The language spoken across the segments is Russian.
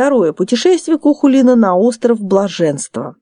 Второе. Путешествие Кухулина на остров Блаженства.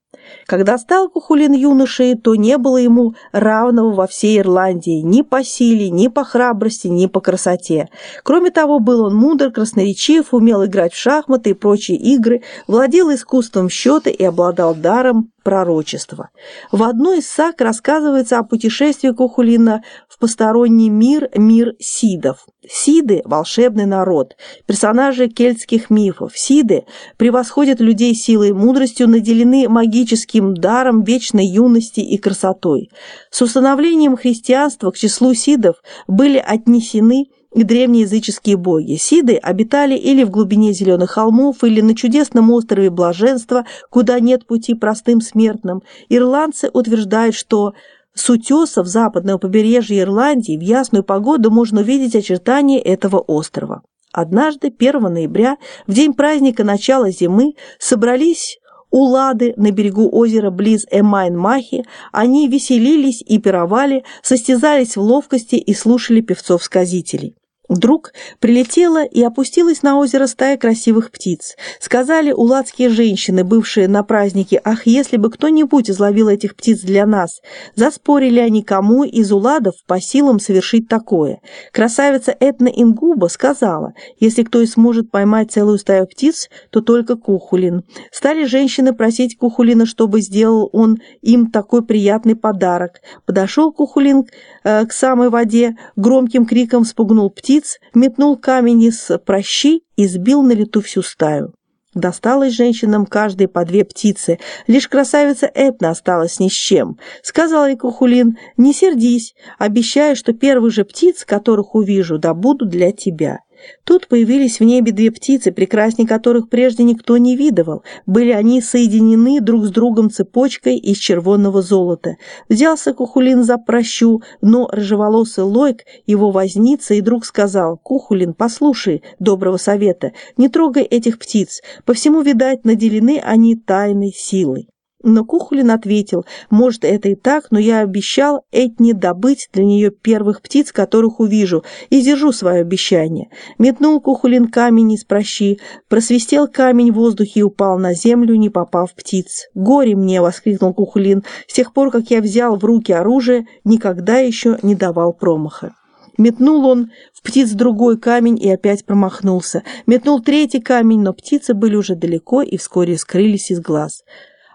Когда стал Кухулин юношей, то не было ему равного во всей Ирландии ни по силе, ни по храбрости, ни по красоте. Кроме того, был он мудр, красноречив, умел играть в шахматы и прочие игры, владел искусством счета и обладал даром пророчества. В одной из саг рассказывается о путешествии Кухулина в посторонний мир, мир сидов. Сиды – волшебный народ, персонажи кельтских мифов. Сиды превосходят людей силой и мудростью, наделены магическим даром вечной юности и красотой. С установлением христианства к числу сидов были отнесены древнеязыческие боги. Сиды обитали или в глубине зеленых холмов, или на чудесном острове Блаженства, куда нет пути простым смертным. Ирландцы утверждают, что с утесов западного побережья Ирландии в ясную погоду можно увидеть очертания этого острова. Однажды, 1 ноября, в день праздника начала зимы, собрались у Лады на берегу озера близ Эмайн-Махи, они веселились и пировали, состязались в ловкости и слушали певцов-сказителей. Вдруг прилетела и опустилась на озеро стая красивых птиц. Сказали уладские женщины, бывшие на празднике, «Ах, если бы кто-нибудь изловил этих птиц для нас!» Заспорили они, кому из уладов по силам совершить такое. Красавица Этна Ингуба сказала, «Если кто и сможет поймать целую стаю птиц, то только Кухулин». Стали женщины просить Кухулина, чтобы сделал он им такой приятный подарок. Подошел Кухулин э, к самой воде, громким криком спугнул птиц, птиц, метнул камень из прощи и сбил на лету всю стаю. Досталось женщинам каждой по две птицы, лишь красавица Эпна осталась ни с чем. Сказал ей Кухулин, не сердись, обещаю, что первых же птиц, которых увижу, добуду для тебя. Тут появились в небе две птицы, прекрасней которых прежде никто не видывал. Были они соединены друг с другом цепочкой из червонного золота. Взялся Кухулин за прощу, но рыжеволосый Лойк, его возница, и друг сказал, «Кухулин, послушай доброго совета, не трогай этих птиц, по всему, видать, наделены они тайной силой». Но Кухулин ответил, может, это и так, но я обещал Этне добыть для нее первых птиц, которых увижу, и держу свое обещание. Метнул Кухулин камень из прощи, просвистел камень в воздухе и упал на землю, не попав птиц. «Горе мне!» — воскликнул Кухулин. «С тех пор, как я взял в руки оружие, никогда еще не давал промаха». Метнул он в птиц другой камень и опять промахнулся. Метнул третий камень, но птицы были уже далеко и вскоре скрылись из глаз.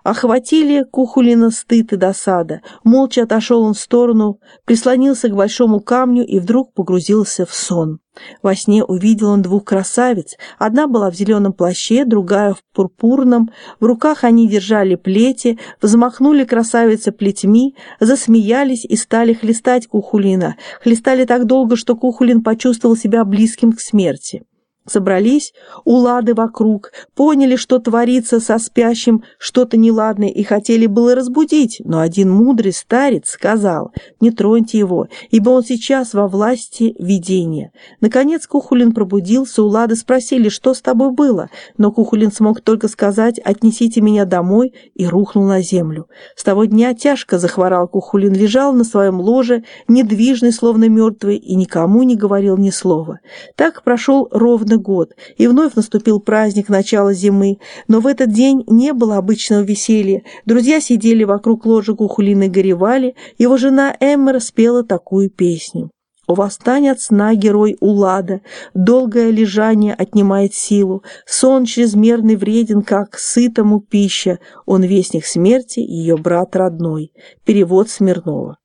Охватили Кухулина стыд и досада. Молча отошел он в сторону, прислонился к большому камню и вдруг погрузился в сон. Во сне увидел он двух красавиц. Одна была в зеленом плаще, другая в пурпурном. В руках они держали плети, взмахнули красавицы плетьми, засмеялись и стали хлестать Кухулина. Хлестали так долго, что Кухулин почувствовал себя близким к смерти. Собрались улады вокруг, поняли, что творится со спящим что-то неладное и хотели было разбудить, но один мудрый старец сказал, не троньте его, ибо он сейчас во власти видения. Наконец Кухулин пробудился, улады спросили, что с тобой было, но Кухулин смог только сказать, отнесите меня домой, и рухнул на землю. С того дня тяжко захворал Кухулин, лежал на своем ложе, недвижный, словно мертвый, и никому не говорил ни слова. Так прошел ровно ровно год, и вновь наступил праздник начала зимы, но в этот день не было обычного веселья. Друзья сидели вокруг ложа Кухулины и горевали, его жена Эммер спела такую песню. Восстань от сна, герой Улада, долгое лежание отнимает силу, сон чрезмерный вреден, как сытому пища, он вестник смерти, ее брат родной. Перевод Смирнова.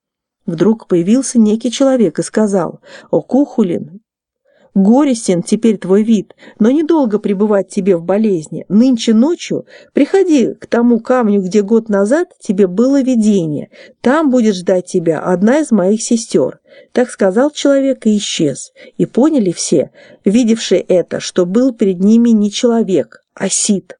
Вдруг появился некий человек и сказал, «О, Кухулин, Горестен теперь твой вид, но недолго пребывать тебе в болезни. Нынче ночью приходи к тому камню, где год назад тебе было видение. Там будет ждать тебя одна из моих сестер. Так сказал человек и исчез. И поняли все, видевшие это, что был перед ними не человек, а Сид.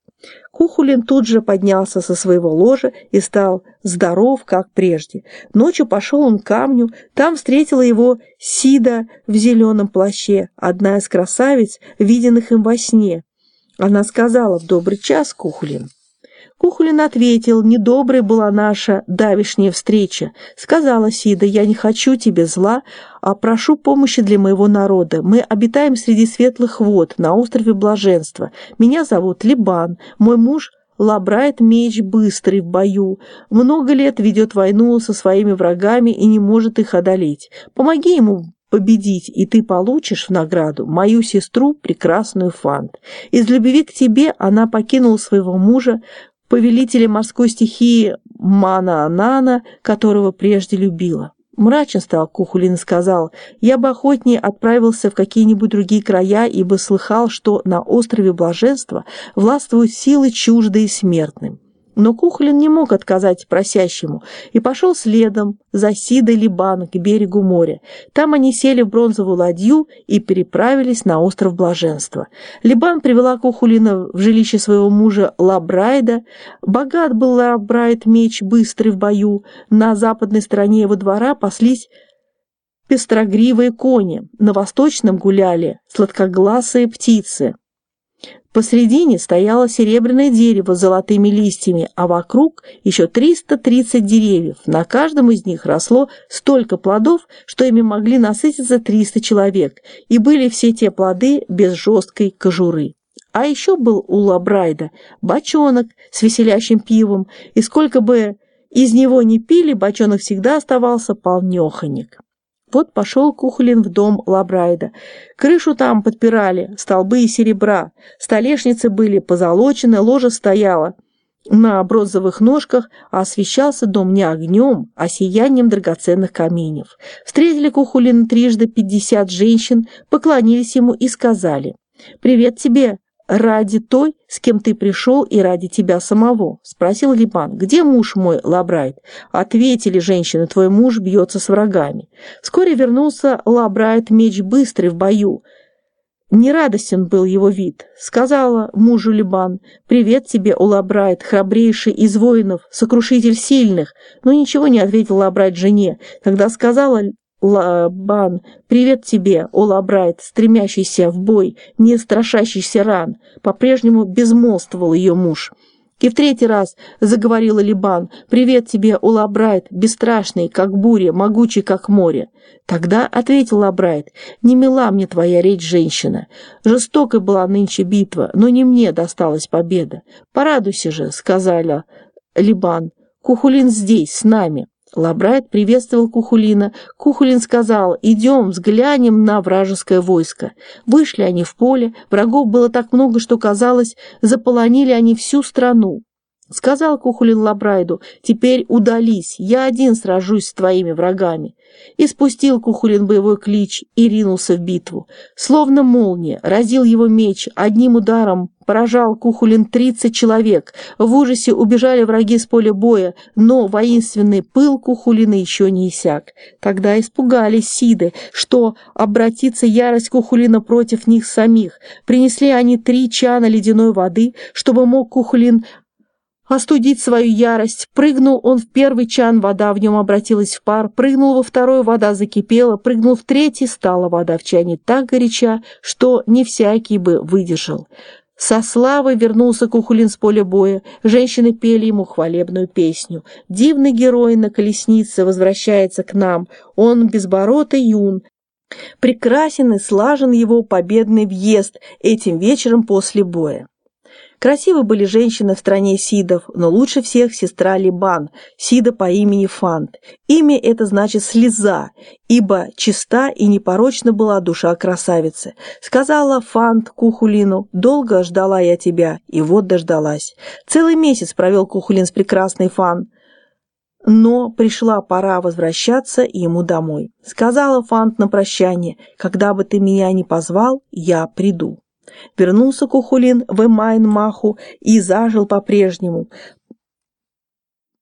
Кухулин тут же поднялся со своего ложа и стал здоров, как прежде. Ночью пошел он к камню, там встретила его Сида в зеленом плаще, одна из красавиц, виденных им во сне. Она сказала «В добрый час, Кухулин». Кухулин ответил, недоброй была наша давишняя встреча. Сказала Сида, я не хочу тебе зла, а прошу помощи для моего народа. Мы обитаем среди светлых вод на острове Блаженства. Меня зовут Либан, мой муж лабрает меч быстрый в бою, много лет ведет войну со своими врагами и не может их одолеть. Помоги ему победить, и ты получишь в награду мою сестру, прекрасную Фант. Из любви к тебе она покинула своего мужа, повелителя морской стихии Мана-Анана, которого прежде любила. Мрачен стал Кухулин и сказал, «Я бы охотнее отправился в какие-нибудь другие края, ибо слыхал, что на острове Блаженства властвуют силы чуждые смертным». Но Кухолин не мог отказать просящему и пошел следом за Сидой Либан к берегу моря. Там они сели в бронзовую ладью и переправились на остров Блаженства. Либан привела Кухулина в жилище своего мужа Лабрайда. Богат был Лабрайд меч быстрый в бою. На западной стороне его двора паслись пестрогривые кони. На восточном гуляли сладкогласые птицы. Посредине стояло серебряное дерево с золотыми листьями, а вокруг еще 330 деревьев. На каждом из них росло столько плодов, что ими могли насытиться 300 человек, и были все те плоды без жесткой кожуры. А еще был у Лабрайда бочонок с веселящим пивом, и сколько бы из него не пили, бочонок всегда оставался полнеханик. Вот пошел Кухлин в дом Лабрайда. Крышу там подпирали, столбы из серебра, столешницы были позолочены, ложа стояла на бронзовых ножках, а освещался дом не огнем, а сиянием драгоценных каменьев. Встретили Кухулина трижды пятьдесят женщин, поклонились ему и сказали «Привет тебе, ради той, с кем ты пришел, и ради тебя самого?» — спросил Либан. «Где муж мой, Лабрайт?» Ответили женщины, твой муж бьется с врагами. Вскоре вернулся Лабрайт, меч быстрый в бою. Нерадостен был его вид. Сказала мужу Либан, «Привет тебе, Лабрайт, храбрейший из воинов, сокрушитель сильных». Но ничего не ответил Лабрайт жене. Тогда сказала Либан, привет тебе, о Лабрайт, стремящийся в бой, не страшащийся ран. По-прежнему безмолвствовал ее муж. И в третий раз заговорила Либан, «Привет тебе, о Лабрайт, бесстрашный, как буря, могучий, как море». Тогда ответил Лабрайт, «Не мила мне твоя речь, женщина. Жестокой была нынче битва, но не мне досталась победа. Порадуйся же», — сказала Либан, «Кухулин здесь, с нами». Лабрайт приветствовал Кухулина. Кухулин сказал, идем, взглянем на вражеское войско. Вышли они в поле, врагов было так много, что, казалось, заполонили они всю страну. Сказал Кухулин Лабрайду, теперь удались, я один сражусь с твоими врагами. И спустил Кухулин боевой клич и ринулся в битву. Словно молния, разил его меч, одним ударом поражал Кухулин тридцать человек. В ужасе убежали враги с поля боя, но воинственный пыл Кухулина еще не иссяк. Тогда испугались Сиды, что обратится ярость Кухулина против них самих. Принесли они три чана ледяной воды, чтобы мог Кухулин остудить свою ярость. Прыгнул он в первый чан, вода в нем обратилась в пар, прыгнул во второй, вода закипела, прыгнул в третий, стала вода в чане так горяча, что не всякий бы выдержал. Со славой вернулся Кухулин с поля боя. Женщины пели ему хвалебную песню. Дивный герой на колеснице возвращается к нам. Он безбородый юн. Прекрасен и слажен его победный въезд этим вечером после боя. Красивы были женщины в стране Сидов, но лучше всех сестра Либан, Сида по имени Фант. Имя это значит «слеза», ибо чиста и непорочна была душа красавицы. Сказала Фант Кухулину, «Долго ждала я тебя, и вот дождалась». Целый месяц провел Кухулин с прекрасной Фан. Но пришла пора возвращаться ему домой. Сказала Фант на прощание, «Когда бы ты меня не позвал, я приду». Вернулся Кухулин в Эмайн-Маху и зажил по-прежнему.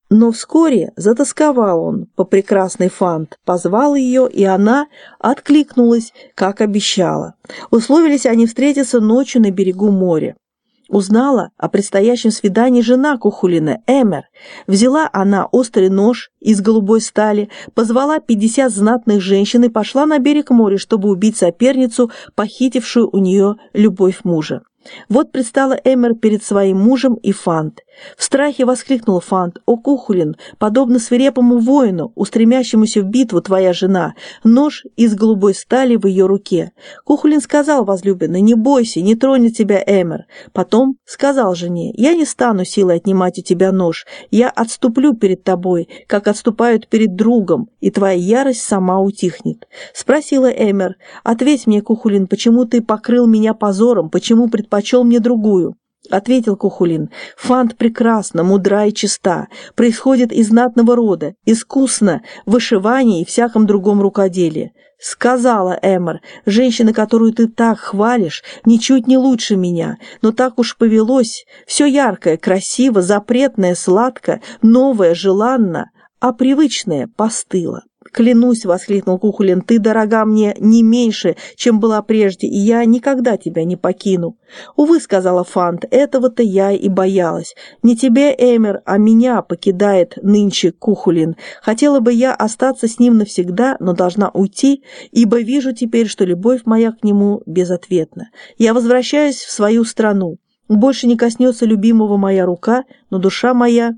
Но вскоре затасковал он по прекрасной Фант, позвал ее, и она откликнулась, как обещала. Условились они встретиться ночью на берегу моря. Узнала о предстоящем свидании жена Кухулина, Эмер. Взяла она острый нож из голубой стали, позвала пятьдесят знатных женщин и пошла на берег моря, чтобы убить соперницу, похитившую у нее любовь мужа. Вот предстала Эмер перед своим мужем и Фант. В страхе воскликнул Фант. «О, Кухулин, подобно свирепому воину, устремящемуся в битву твоя жена, нож из голубой стали в ее руке». Кухулин сказал возлюбленной, «Не бойся, не тронет тебя Эмер». Потом сказал жене, «Я не стану силой отнимать у тебя нож, я отступлю перед тобой, как отступают перед другом, и твоя ярость сама утихнет». Спросила Эмер, «Ответь мне, Кухулин, почему ты покрыл меня позором, почему предпочел мне другую?» Ответил Кухулин, «Фант прекрасна, мудра и чиста, происходит из знатного рода, искусно в вышивании и всяком другом рукоделии». Сказала Эмер, «Женщина, которую ты так хвалишь, ничуть не лучше меня, но так уж повелось, все яркое, красиво, запретное, сладко, новое, желанно, а привычное постыло». «Клянусь!» — воскликнул Кухулин. «Ты дорога мне не меньше, чем была прежде, и я никогда тебя не покину». «Увы», — сказала Фант, — «этого-то я и боялась. Не тебе, Эмер, а меня покидает нынче Кухулин. Хотела бы я остаться с ним навсегда, но должна уйти, ибо вижу теперь, что любовь моя к нему безответна. Я возвращаюсь в свою страну. Больше не коснется любимого моя рука, но душа моя